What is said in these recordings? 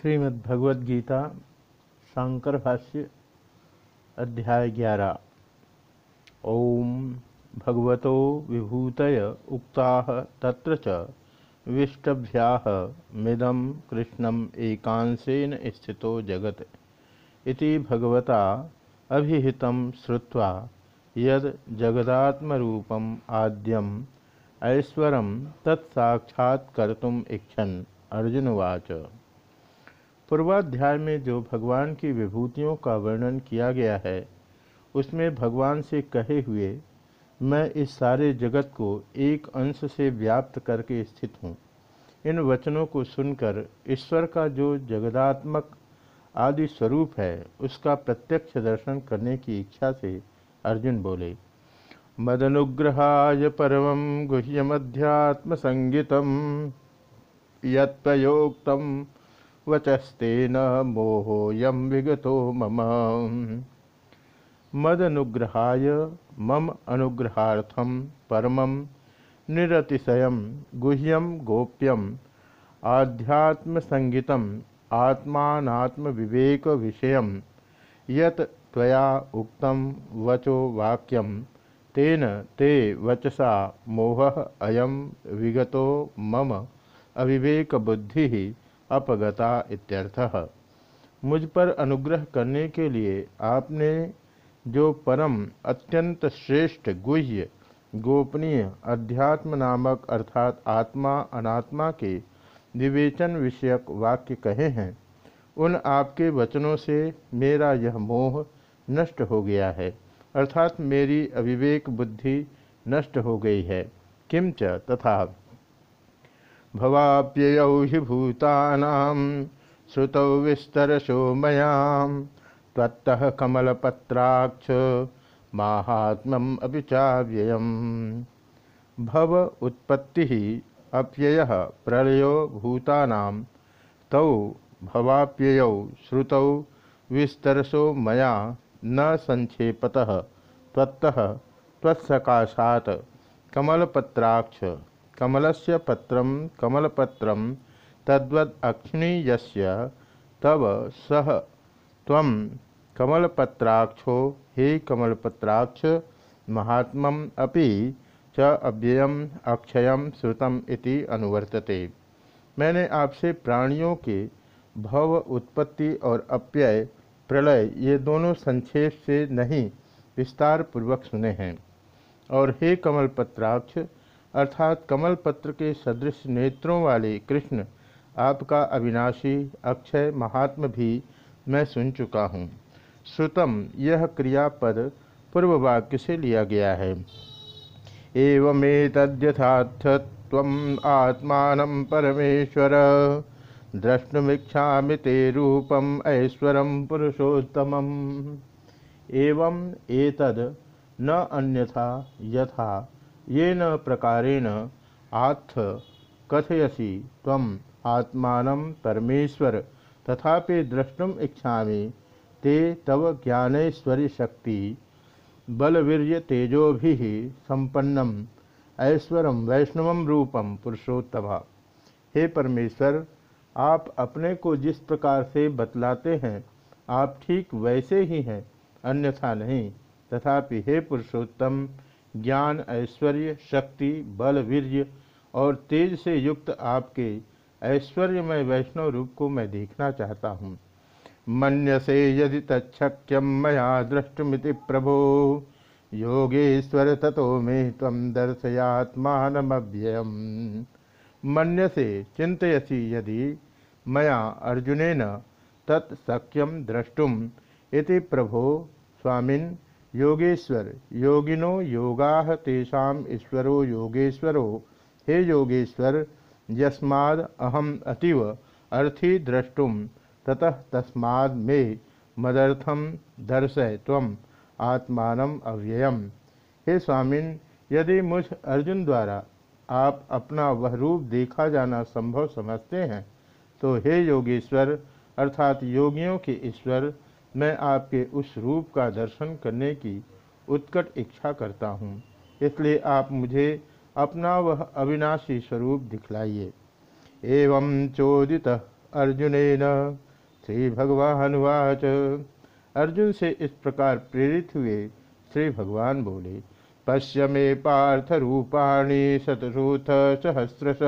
श्रीमद्भगवद्गीता शांकर भाष्य अध्याय ग्यारह। ओम भगवतो विभूतय उक्ता, तत्र च विष्टभ्याः, मिदं कृष्णम् एकांशेन स्थितो जगत्। इति भगवता अभिहितं श्रुवा यद जगदात्मरूपम् आद्यम् ऐश्वरं तत्साक्षात्कर्तुम् इच्छन्। अर्जुनवाच पूर्वाध्याय में जो भगवान की विभूतियों का वर्णन किया गया है, उसमें भगवान से कहे हुए, मैं इस सारे जगत को एक अंश से व्याप्त करके स्थित हूँ। इन वचनों को सुनकर ईश्वर का जो जगदात्मक आदि स्वरूप है, उसका प्रत्यक्ष दर्शन करने की इच्छा से अर्जुन बोले, मदनुग्रहाय परम गुह्यमध्यात्म संगीतम यत्योक्तम वचस्तेन मोहोयम विगतो मम। मदनुग्रहाय मम अनुग्रहार्थम परमं निरतिशयं गुह्यम गोप्यम आध्यात्मसंगीतम आत्मात्मविवेक विषय यत त्वया उक्तम वचो वाक्यम तेन ते वचसा मोह अयम विगतो मम अविवेक बुद्धि अपगता इत्यर्थः। मुझ पर अनुग्रह करने के लिए आपने जो परम अत्यंत श्रेष्ठ गुह्य गोपनीय अध्यात्म नामक अर्थात आत्मा अनात्मा के विवेचन विषयक वाक्य कहे हैं, उन आपके वचनों से मेरा यह मोह नष्ट हो गया है, अर्थात मेरी अविवेक बुद्धि नष्ट हो गई है। किंच तथा भवाप्ययौ हि भूतानां श्रुतौ विस्तरशो मयाम्। त्वत्तः कमलपत्राक्ष माहात्म्यम अभी चाव्ययम् भव उत्पत्ति अप्यय प्रलयो भूतानां तौ भवाप्ययौ श्रुतौ विस्तरसो मया न संक्षेपतः। त्वत्तः त्वत्सकाशात् कमलपत्राक्ष कमलस्य पत्रं, कमलपत्रं तद्वद् अक्षिणी यस्य तव सह तम कमलपत्राक्षो, हे कमलपत्राक्ष महात्म अपि च अव्ययम, अक्षयम, श्रुतम इति अनुवर्तते। मैंने आपसे प्राणियों के भव, उत्पत्ति और अप्यय, प्रलय, ये दोनों संक्षेप से नहीं विस्तार पूर्वक सुने हैं। और हे कमलपत्राक्ष अर्थात कमलपत्र के सदृश नेत्रों वाले कृष्ण, आपका अविनाशी अक्षय महात्म भी मैं सुन चुका हूँ। श्रुतम, यह क्रियापद पूर्व वाक्य से लिया गया है। एवमे तद्यथात्व आत्मान परमेश्वर। द्रष्टुमीक्षा ते रूपम ऐश्वरम पुरुषोत्तम एवं एतद न अन्यथा यथा ये न प्रकारेण आत्थ कथयसी तम आत्मान परमेश्वर। तथापि द्रष्टुम इच्छा ते तव ज्ञानेश्वरी शक्ति बलवीर्य तेजो भी संपन्नम ऐश्वरम वैष्णव रूपम पुरुषोत्तम। हे परमेश्वर, आप अपने को जिस प्रकार से बतलाते हैं, आप ठीक वैसे ही हैं, अन्यथा नहीं। तथापि हे पुरुषोत्तम ज्ञान, ऐश्वर्य, शक्ति, बल, वीर्य और तेज से युक्त आपके ऐश्वर्यमय वैष्णव रूप को मैं देखना चाहता हूँ। से यदि तक्यम मया दृष्टुमिति प्रभो, योगेश्वर ततो मे तम दर्शयात्मानमव्ययम। से चिंतयसी यदि मया अर्जुनेन तत्सख्यम द्रष्टुम इति प्रभो, स्वामिन योगेश्वर, योगिनो योगा तेषा ईश्वरो योगेश्वरो। हे योगेश्वर, यस्माद अहम अतीव अर्थी द्रष्टुम, ततः तस्माद मे मदर्थम दर्शय तम आत्मान अव्ययम। हे स्वामिन, यदि मुझ अर्जुन द्वारा आप अपना वह रूप देखा जाना संभव समझते हैं तो हे योगेश्वर, अर्थात योगियों के ईश्वर मैं आपके उस रूप का दर्शन करने की उत्कट इच्छा करता हूँ। इसलिए आप मुझे अपना वह अविनाशी स्वरूप दिखलाइए। एवं चोदित अर्जुनेन, श्री भगवानुवाच अर्जुन से इस प्रकार प्रेरित हुए श्री भगवान बोले, पश्य मे पार्थ रूपाणी शतरूथ सहस्रश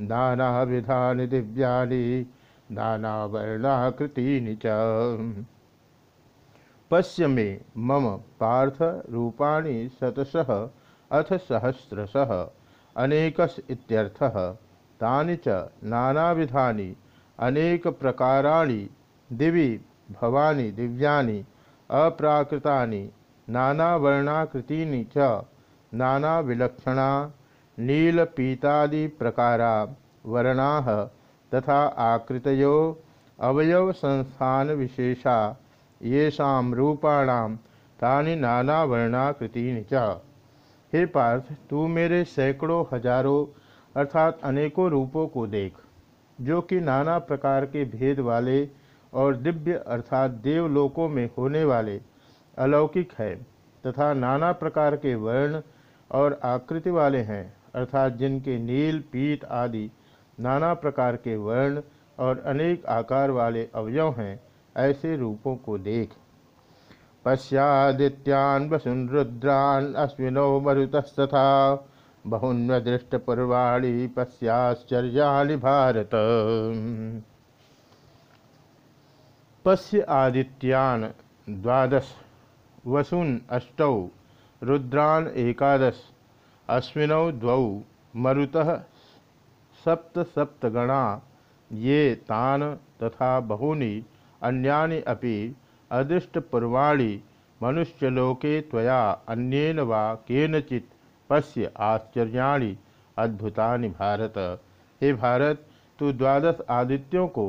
नाना विधान दिव्यानि नाना वर्णाकृति च। पश्य मे मम पार्थ रूपाणी शतशः अथ सहस्रशः। अनेकस इत्यर्थः। तानि च नानाविधानि, अनेक प्रकाराणि, दिवि भवानी, दिव्यानि, अप्राकृतानि, नानावर्णाकृतीनि च। नानाविलक्षणा नीलपीतादिप्रकारा वर्णाः तथा आकृतयो, अवयवसंस्थानविशेषा येषां रूपाणां तानि नानावर्णाकृतीनि च। हे पार्थ, तू मेरे सैकड़ों हज़ारों, अर्थात अनेकों रूपों को देख, जो कि नाना प्रकार के भेद वाले और दिव्य अर्थात देवलोकों में होने वाले अलौकिक है, तथा नाना प्रकार के वर्ण और आकृति वाले हैं, अर्थात जिनके नील, पीत आदि नाना प्रकार के वर्ण और अनेक आकार वाले अवयव हैं ऐसे रूपों को देख। पश्यादित्यान वसुन रुद्रान अश्विनो मरुतस्तथा। बहुन्वदृष्टपूर्वाणी पश्याश्चर्या भारत। पश्य आदित्यान द्वादश, वसुन अष्टौ, रुद्रान एकादश, अश्विनौ द्वौ, मरुतः सप्त सप्तगणा। ये तान तथा बहूनि अन्यानि अपि अदृष्टपूर्वाणि मनुष्यलोके त्वया अन्येन वा केनचित् पश्य आश्चर्याणि अद्भुतानि भारत। हे भारत, तू द्वादश आदित्यों को,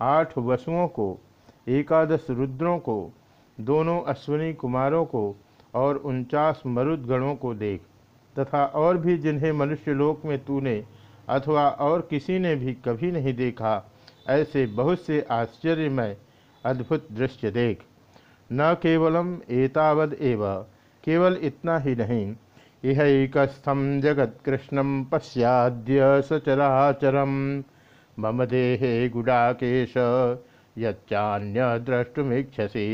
आठ वसुओं को, एकादश रुद्रों को, दोनों अश्विनी कुमारों को और उनचास मरुदगणों को देख, तथा और भी जिन्हें मनुष्यलोक में तूने अथवा और किसी ने भी कभी नहीं देखा, ऐसे बहुत से आश्चर्यमय अद्भुत दृश्य देख। न केवलम एतावद एव, केवल इतना ही नहीं। यह एकस्थम जगत कृष्णम पश्याद्य सचराचरम मम देहे गुडाकेश, यच्चान्य द्रष्टुमीक्षसी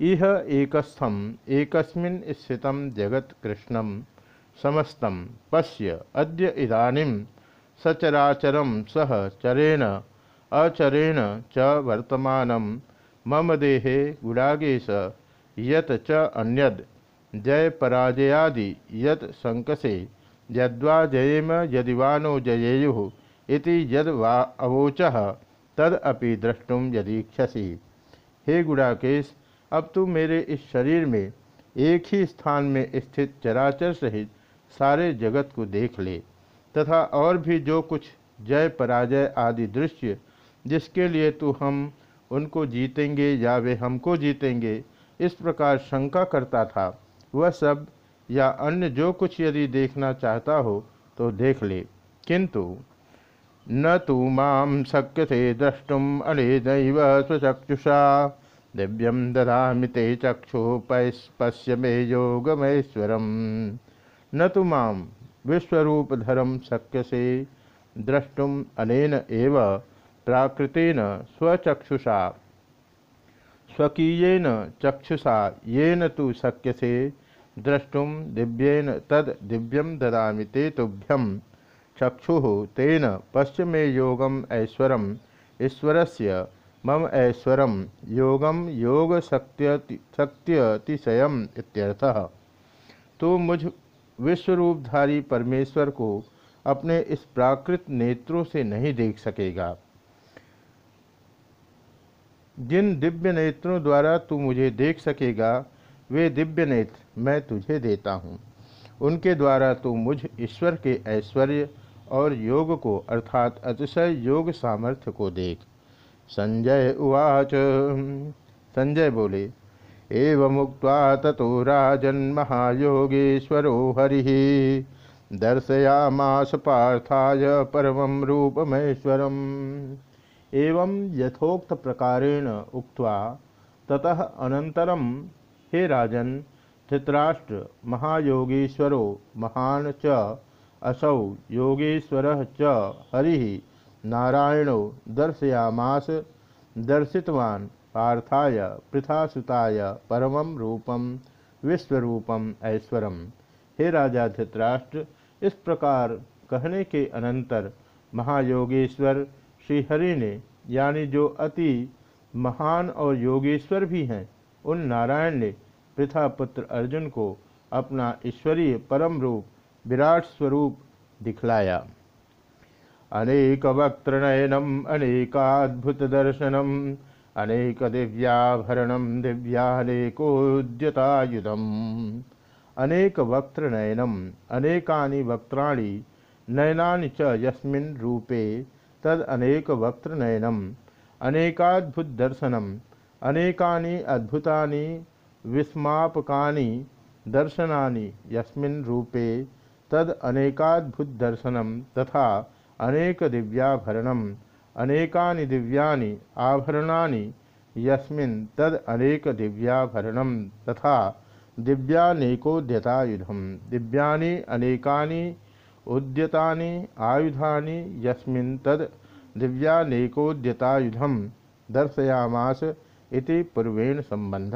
इह एकस्थम एकस्मिन् जगत् कृष्णं समस्तं पश्य अद्य इदानीं सचराचरं सह चरेण अचरेण च वर्तमानं। मम देहे गुडागेश, यत च अन्यद। जय पराजयादि, यत संकसे। यद्वा जयेम यदि वा नो जयेयुः। इति यद वा अवोचः, तद अपि द्रष्टुम यदीक्षसी। हे गुड़ाकेश, अब तू मेरे इस शरीर में एक ही स्थान में स्थित चराचर सहित सारे जगत को देख ले, तथा और भी जो कुछ जय पराजय आदि दृश्य जिसके लिए तू हम, उनको जीतेंगे या वे हमको जीतेंगे, इस प्रकार शंका करता था। वह सब या अन्य जो कुछ यदि देखना चाहता हो तो देख ले। किंतु, न तो माँ शक्यते द्रष्टुम अनेदैव स्वचक्षुषा दिव्यम ददामि ते चक्षु पश्य मे योगमेश्वरम। न तो माँ शक्य से द्रष्टुम अनेन एव प्राकृतेन स्वचक्षुषा। स्वकीयेन चक्षुषा, येन तु शक्यसे द्रष्टुम दिव्येन तद दिव्यम ददामि ते तुभ्यम चक्षु, तेन पश्चिमे योगम ऐश्वरम, ईश्वरस्य मम ऐश्वरम योगम योग इत्यर्थः। तो मुझ विश्वरूपधारी परमेश्वर को अपने इस प्राकृत नेत्रों से नहीं देख सकेगा। जिन दिव्य नेत्रों द्वारा तू मुझे देख सकेगा, वे दिव्य नेत्र मैं तुझे देता हूँ। उनके द्वारा तू मुझ ईश्वर के ऐश्वर्य और योग को, अर्थात अतिशय योग सामर्थ्य को देख। संजय उवाच। संजय बोले, एवं मुक्त ततो राजन महायोगेश्वरो हरि, दर्शयामास पार्थाय परम रूपमेश्वरम। एवं यथोक्त प्रकारेण उक्त्वा ततः अनंतरम हे राजन, धृतराष्ट्र, महायोगेश्वरो, महान च, असौ योगेश्वर च, हरि, नारायणो दर्शयामास, दर्शितवान पार्थाय, पृथासुताय परमं रूपम विश्वरूपम ऐश्वरम हे राजा धृतराष्ट्र, इस प्रकार कहने के अनंतर महायोगेश्वर श्रीहरि ने, यानी जो अति महान और योगेश्वर भी हैं, उन नारायण ने पृथा पुत्र अर्जुन को अपना ईश्वरीय परम रूप, विराट स्वरूप दिखलाया। अनेक वक्तनयनम अनेकाद्भुत दर्शनम, अनेक दिव्याभरणम, दिव्यानेकोद्यतायुधम। अनेक वक्त्रनयनम अनेकानि वक्त्राणि नयनानि च रूपे तद अनेक वक्त्रनयनम अनेकाद्भुत दर्शनम अनेकानि अद्भुतानि, विस्मापकानि, दर्शनानि यस्मिन् रूपे तद अनेकाद्भुत दर्शनम तथा अनेक दिव्याभरणम अनेकानि दिव्यानि आभरणानि यस्मिन् तद अनेक दिव्याभरणम तथा दिव्यानेकोद्यतायुधम, दिव्यानि अनेकानि उद्यतानि आयुधा यस्मिन् तद दिव्यानेकोद्यतायुधम दर्शयामास इति पूर्वेण संबंध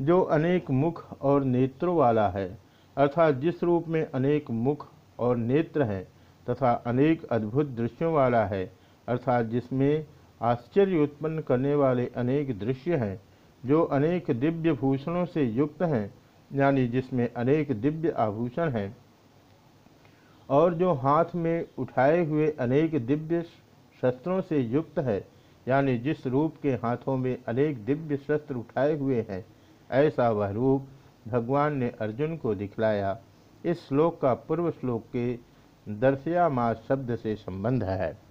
जो अनेक मुख और नेत्रों वाला है, अर्थात जिस रूप में अनेक मुख और नेत्र हैं, तथा अनेक अद्भुत दृश्यों वाला है, अर्थात जिसमें आश्चर्य उत्पन्न करने वाले अनेक दृश्य हैं, जो अनेक दिव्य भूषणों से युक्त हैं, यानी जिसमें अनेक दिव्य आभूषण हैं। और जो हाथ में उठाए हुए अनेक दिव्य शस्त्रों से युक्त है, यानी जिस रूप के हाथों में अनेक दिव्य शस्त्र उठाए हुए हैं, ऐसा वह रूप भगवान ने अर्जुन को दिखलाया। इस श्लोक का पूर्व श्लोक के दर्शयामा शब्द से संबंध है।